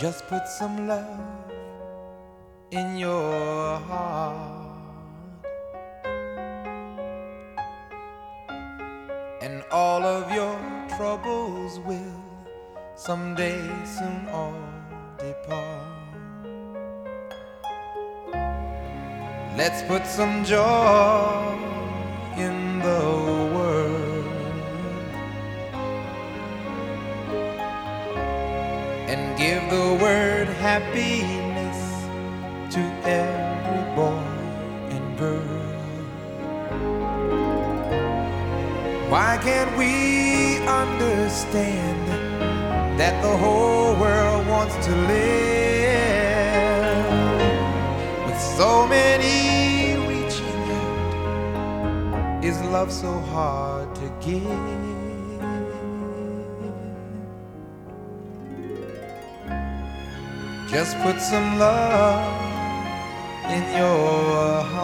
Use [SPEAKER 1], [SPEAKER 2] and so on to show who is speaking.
[SPEAKER 1] Just put some love in your heart, and all of your troubles will someday soon all depart. Let's put some joy in and give the word happiness to every boy and girl. Why can't we understand that the whole world wants to live with so many reaching out? Is love so hard to give? Just put some love in your heart.